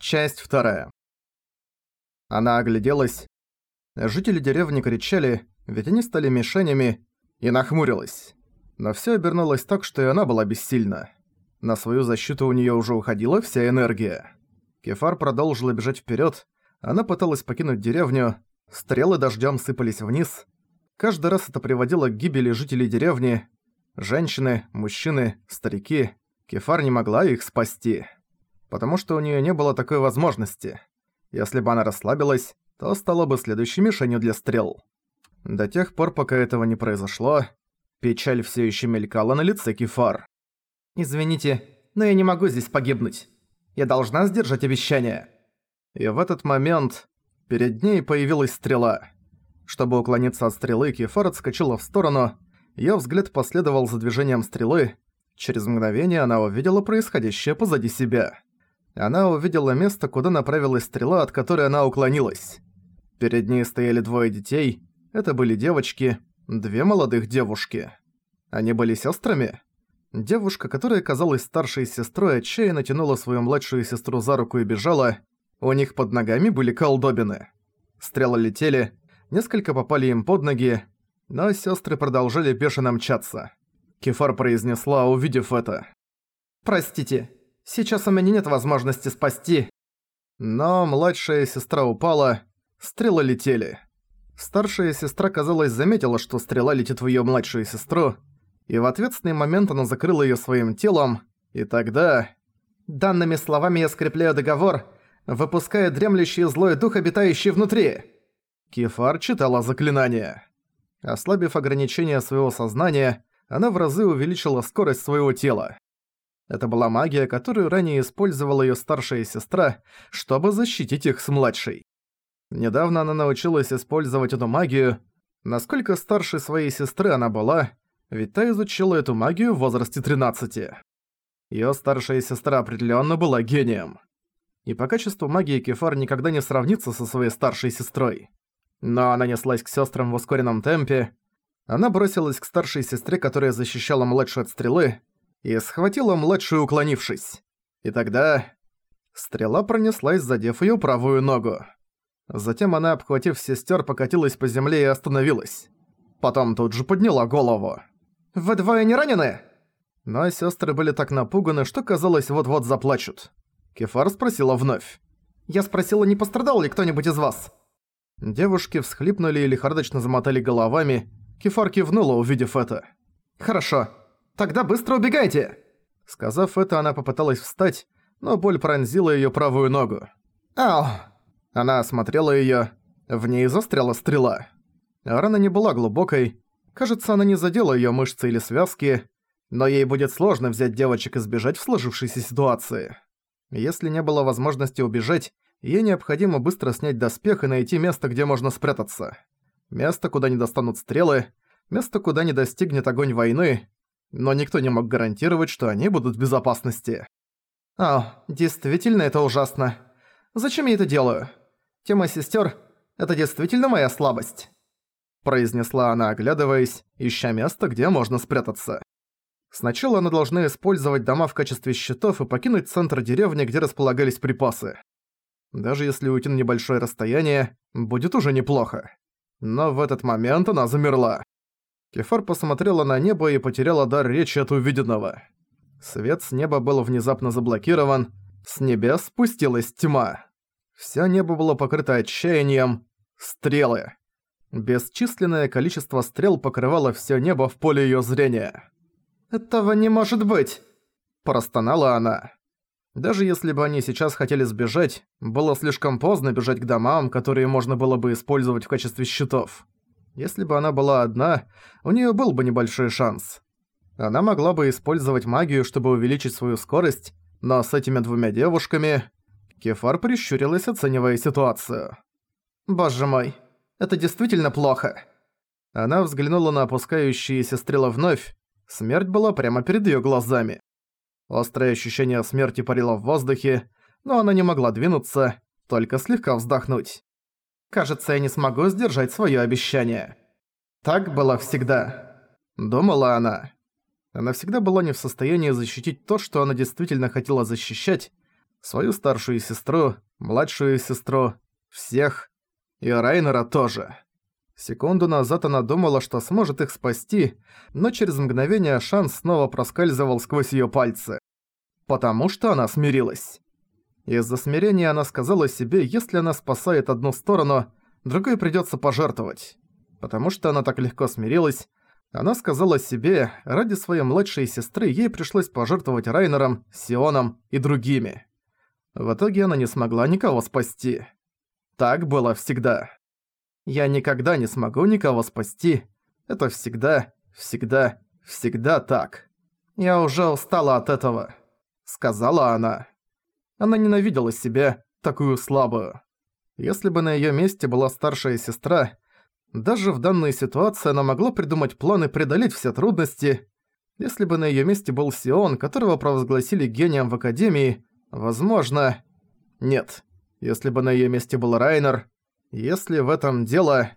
Часть вторая. Она огляделась. Жители деревни кричали, ведь они стали мишенями, и нахмурилась. Но всё обернулось так, что и она была бессильна. На свою защиту у неё уже уходила вся энергия. Кефар продолжила бежать вперёд, она пыталась покинуть деревню, стрелы дождём сыпались вниз. Каждый раз это приводило к гибели жителей деревни. Женщины, мужчины, старики. Кефар не могла их спасти потому что у нее не было такой возможности. Если бы она расслабилась, то стала бы следующей мишенью для стрел. До тех пор, пока этого не произошло, печаль все еще мелькала на лице Кефар. «Извините, но я не могу здесь погибнуть. Я должна сдержать обещание». И в этот момент перед ней появилась стрела. Чтобы уклониться от стрелы, Кефар отскочила в сторону, её взгляд последовал за движением стрелы. Через мгновение она увидела происходящее позади себя она увидела место, куда направилась стрела, от которой она уклонилась. Перед ней стояли двое детей. Это были девочки, две молодых девушки. Они были сестрами. Девушка, которая казалась старшей сестрой, отчаянно тянула свою младшую сестру за руку и бежала. У них под ногами были колдобины. Стрелы летели, несколько попали им под ноги, но сестры продолжали бешено мчаться. Кефар произнесла, увидев это. «Простите, Сейчас у меня нет возможности спасти. Но младшая сестра упала, стрелы летели. Старшая сестра, казалось, заметила, что стрела летит в её младшую сестру, и в ответственный момент она закрыла её своим телом, и тогда... Данными словами я скрепляю договор, выпуская дремлющий злой дух, обитающий внутри. Кефар читала заклинание. Ослабив ограничения своего сознания, она в разы увеличила скорость своего тела. Это была магия, которую ранее использовала её старшая сестра, чтобы защитить их с младшей. Недавно она научилась использовать эту магию. Насколько старше своей сестры она была, ведь та изучила эту магию в возрасте 13. Её старшая сестра определённо была гением. И по качеству магии Кефар никогда не сравнится со своей старшей сестрой. Но она неслась к сестрам в ускоренном темпе. Она бросилась к старшей сестре, которая защищала младшую от стрелы, и схватила младшую, уклонившись. И тогда... Стрела пронеслась, задев её правую ногу. Затем она, обхватив сестер, покатилась по земле и остановилась. Потом тут же подняла голову. «Вы двое не ранены?» Но сестры были так напуганы, что казалось, вот-вот заплачут. Кефар спросила вновь. «Я спросила, не пострадал ли кто-нибудь из вас?» Девушки всхлипнули и лихорадочно замотали головами. Кефар кивнула, увидев это. «Хорошо. Тогда быстро убегайте!» Сказав это, она попыталась встать, но боль пронзила её правую ногу. «Ау!» Она осмотрела её. В ней застряла стрела. Рана не была глубокой. Кажется, она не задела её мышцы или связки, но ей будет сложно взять девочек и сбежать в сложившейся ситуации. Если не было возможности убежать, ей необходимо быстро снять доспех и найти место, где можно спрятаться. Место, куда не достанут стрелы, место, куда не достигнет огонь войны, но никто не мог гарантировать, что они будут в безопасности. «А, действительно это ужасно. Зачем я это делаю? Тема сестер — это действительно моя слабость», произнесла она, оглядываясь, ища место, где можно спрятаться. Сначала она должна использовать дома в качестве щитов и покинуть центр деревни, где располагались припасы. Даже если уйти на небольшое расстояние, будет уже неплохо. Но в этот момент она замерла. Кефар посмотрела на небо и потеряла дар речи от увиденного. Свет с неба был внезапно заблокирован, с небес спустилась тьма. Всё небо было покрыто отчаянием. Стрелы. Бесчисленное количество стрел покрывало всё небо в поле её зрения. «Этого не может быть!» – простонала она. Даже если бы они сейчас хотели сбежать, было слишком поздно бежать к домам, которые можно было бы использовать в качестве щитов. Если бы она была одна, у неё был бы небольшой шанс. Она могла бы использовать магию, чтобы увеличить свою скорость, но с этими двумя девушками... Кефар прищурилась, оценивая ситуацию. «Боже мой, это действительно плохо!» Она взглянула на опускающиеся стрелы вновь. Смерть была прямо перед её глазами. Острое ощущение смерти парило в воздухе, но она не могла двинуться, только слегка вздохнуть. Кажется, я не смогу сдержать своё обещание. Так было всегда. Думала она. Она всегда была не в состоянии защитить то, что она действительно хотела защищать, Свою старшую сестру, младшую сестру, всех. И Райнера тоже. Секунду назад она думала, что сможет их спасти, но через мгновение шанс снова проскальзывал сквозь её пальцы. Потому что она смирилась. Из-за смирения она сказала себе, если она спасает одну сторону, другой придётся пожертвовать. Потому что она так легко смирилась, она сказала себе, ради своей младшей сестры ей пришлось пожертвовать Райнером, Сионом и другими. В итоге она не смогла никого спасти. Так было всегда. Я никогда не смогу никого спасти. Это всегда, всегда, всегда так. Я уже устала от этого, сказала она. Она ненавидела себя, такую слабую. Если бы на её месте была старшая сестра, даже в данной ситуации она могла придумать планы преодолеть все трудности. Если бы на её месте был Сион, которого провозгласили гением в Академии, возможно... Нет. Если бы на её месте был Райнер, если в этом дело...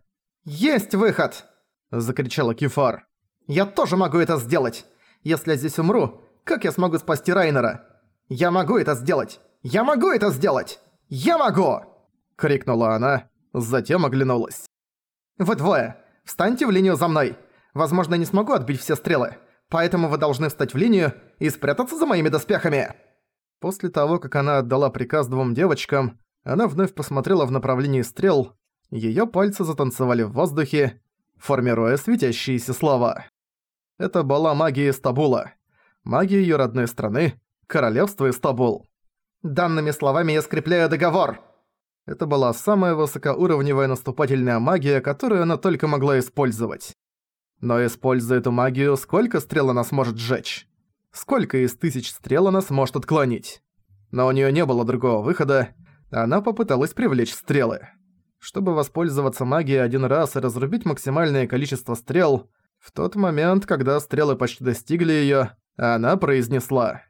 «Есть выход!» – закричала Кефар. «Я тоже могу это сделать! Если я здесь умру, как я смогу спасти Райнера? Я могу это сделать! Я могу это сделать! Я могу!» – крикнула она, затем оглянулась. «Вы двое! Встаньте в линию за мной! Возможно, я не смогу отбить все стрелы, поэтому вы должны встать в линию и спрятаться за моими доспехами!» После того, как она отдала приказ двум девочкам, она вновь посмотрела в направлении стрел, её пальцы затанцевали в воздухе, формируя светящиеся слова. Это была магия Стабула, магия её родной страны, королевство Истабул. «Данными словами я скрепляю договор!» Это была самая высокоуровневая наступательная магия, которую она только могла использовать. Но используя эту магию, сколько стрел она сможет сжечь? Сколько из тысяч стрел она сможет отклонить? Но у неё не было другого выхода, она попыталась привлечь стрелы. Чтобы воспользоваться магией один раз и разрубить максимальное количество стрел, в тот момент, когда стрелы почти достигли её, она произнесла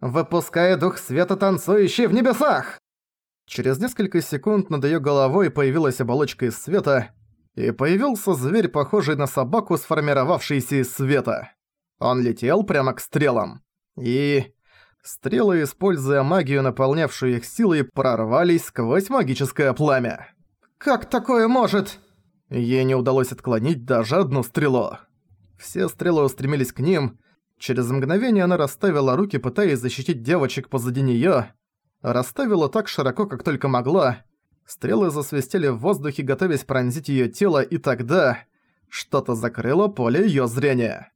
«Выпуская дух света, танцующий в небесах!» Через несколько секунд над её головой появилась оболочка из света, и появился зверь, похожий на собаку, сформировавшийся из света. Он летел прямо к стрелам. И... Стрелы, используя магию, наполнявшую их силой, прорвались сквозь магическое пламя. «Как такое может?» Ей не удалось отклонить даже одну стрелу. Все стрелы устремились к ним. Через мгновение она расставила руки, пытаясь защитить девочек позади неё. Расставила так широко, как только могла. Стрелы засвистели в воздухе, готовясь пронзить её тело, и тогда... Что-то закрыло поле её зрения.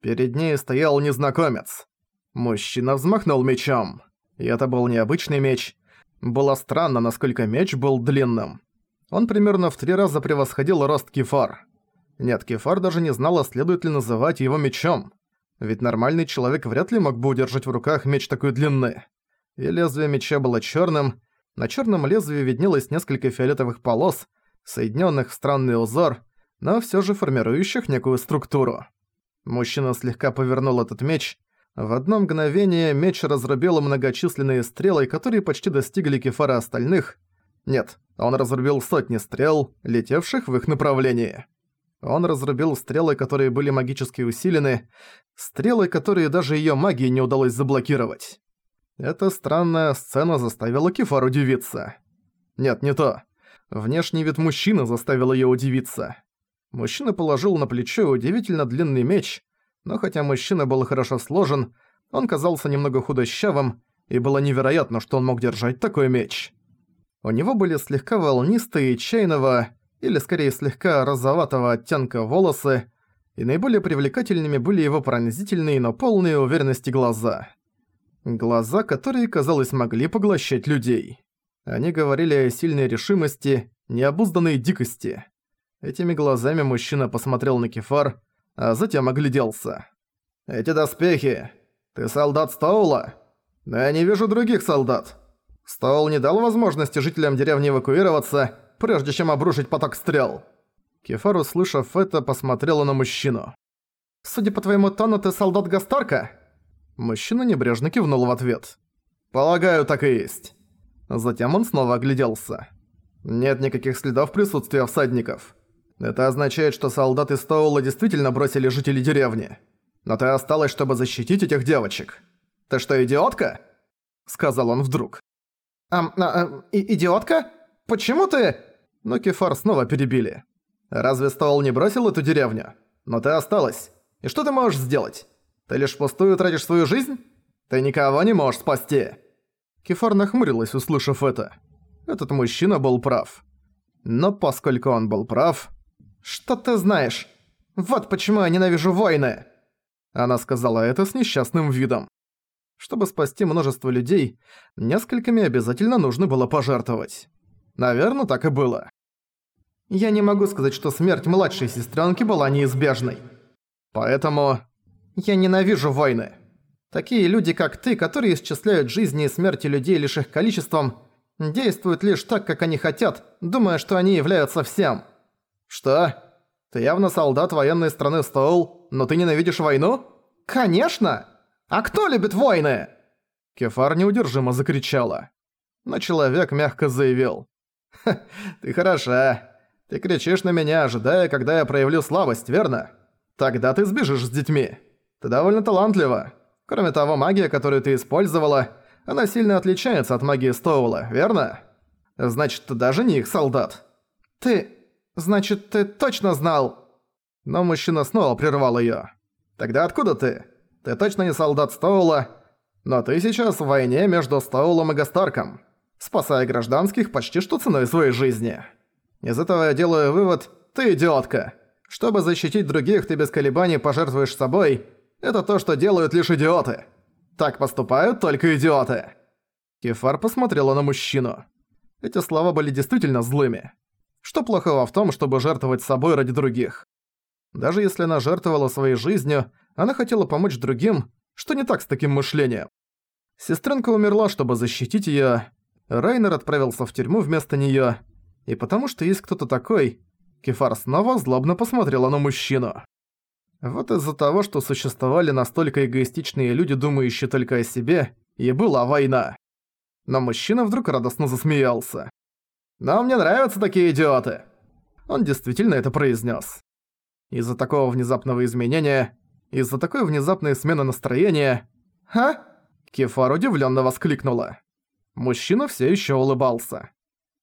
Перед ней стоял незнакомец. Мужчина взмахнул мечом. И это был необычный меч. Было странно, насколько меч был длинным. Он примерно в три раза превосходил рост Кефар. Нет, Кефар даже не знала, следует ли называть его мечом. Ведь нормальный человек вряд ли мог бы удержать в руках меч такой длины. И лезвие меча было черным. На черном лезвии виднелось несколько фиолетовых полос, соединенных в странный узор, но все же формирующих некую структуру. Мужчина слегка повернул этот меч, в одно мгновение меч разрубил многочисленные стрелы, которые почти достигли кефара остальных. Нет, он разрубил сотни стрел, летевших в их направлении. Он разрубил стрелы, которые были магически усилены, стрелы, которые даже её магии не удалось заблокировать. Эта странная сцена заставила Кефар удивиться. Нет, не то. Внешний вид мужчины заставил её удивиться. Мужчина положил на плечо удивительно длинный меч, но хотя мужчина был хорошо сложен, он казался немного худощавым, и было невероятно, что он мог держать такой меч. У него были слегка волнистые чайного, или скорее слегка розоватого оттенка волосы, и наиболее привлекательными были его пронзительные, но полные уверенности глаза. Глаза, которые, казалось, могли поглощать людей. Они говорили о сильной решимости, необузданной дикости. Этими глазами мужчина посмотрел на Кефар, а затем огляделся. «Эти доспехи! Ты солдат Стоула? Но я не вижу других солдат. Стоул не дал возможности жителям деревни эвакуироваться, прежде чем обрушить поток стрел». Кефар, услышав это, посмотрела на мужчину. «Судя по твоему тону, ты солдат Гастарка?» Мужчина небрежно кивнул в ответ. «Полагаю, так и есть». Затем он снова огляделся. «Нет никаких следов присутствия всадников. Это означает, что солдаты Стоула действительно бросили жителей деревни. Но ты осталась, чтобы защитить этих девочек. Ты что, идиотка?» Сказал он вдруг. «Ам, а, а, и, идиотка? Почему ты...» Но Кефар снова перебили. «Разве Стоул не бросил эту деревню? Но ты осталась. И что ты можешь сделать? Ты лишь пустую тратишь свою жизнь? Ты никого не можешь спасти!» Кефар нахмурилась, услышав это. Этот мужчина был прав. Но поскольку он был прав... «Что ты знаешь? Вот почему я ненавижу войны!» Она сказала это с несчастным видом. Чтобы спасти множество людей, несколькими обязательно нужно было пожертвовать. Наверное, так и было. Я не могу сказать, что смерть младшей сестренки была неизбежной. Поэтому я ненавижу войны. Такие люди, как ты, которые исчисляют жизни и смерти людей лишь их количеством, действуют лишь так, как они хотят, думая, что они являются всем. Что? Ты явно солдат военной страны Стоул, но ты ненавидишь войну? Конечно! А кто любит войны? Кефар неудержимо закричала. Но человек мягко заявил. «Ха, ты хороша. Ты кричишь на меня, ожидая, когда я проявлю слабость, верно? Тогда ты сбежишь с детьми. Ты довольно талантлива. Кроме того, магия, которую ты использовала, она сильно отличается от магии Стоула, верно? Значит, ты даже не их солдат. Ты... Значит, ты точно знал... Но мужчина снова прервал её. Тогда откуда ты? Ты точно не солдат Стоула, но ты сейчас в войне между Стоулом и Гастарком, спасая гражданских почти что ценой своей жизни. Из этого я делаю вывод «ты идиотка». Чтобы защитить других, ты без колебаний пожертвуешь собой. Это то, что делают лишь идиоты. Так поступают только идиоты. Кефар посмотрела на мужчину. Эти слова были действительно злыми. Что плохого в том, чтобы жертвовать собой ради других? Даже если она жертвовала своей жизнью, она хотела помочь другим, что не так с таким мышлением. Сестренка умерла, чтобы защитить её. Райнер отправился в тюрьму вместо неё. И потому что есть кто-то такой, Кефар снова злобно посмотрела на мужчину. Вот из-за того, что существовали настолько эгоистичные люди, думающие только о себе, и была война. Но мужчина вдруг радостно засмеялся. «Но мне нравятся такие идиоты!» Он действительно это произнес. Из-за такого внезапного изменения, из-за такой внезапной смены настроения... «Ха?» Кефар удивленно воскликнула. Мужчина все еще улыбался.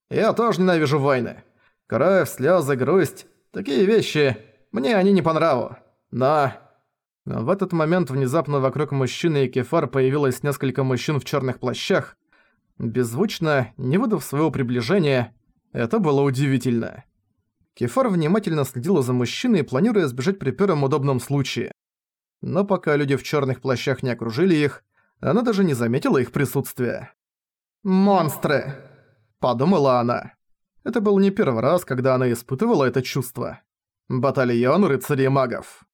«Я тоже ненавижу войны. Кровь, слезы, грусть. Такие вещи. Мне они не по нраву. Но... В этот момент внезапно вокруг мужчины и кефар появилось несколько мужчин в черных плащах. Беззвучно, не выдав своего приближения, это было удивительно. Кефар внимательно следила за мужчиной, планируя сбежать при первом удобном случае. Но пока люди в черных плащах не окружили их, она даже не заметила их присутствия. «Монстры!» – подумала она. Это был не первый раз, когда она испытывала это чувство. Батальон рыцарей магов.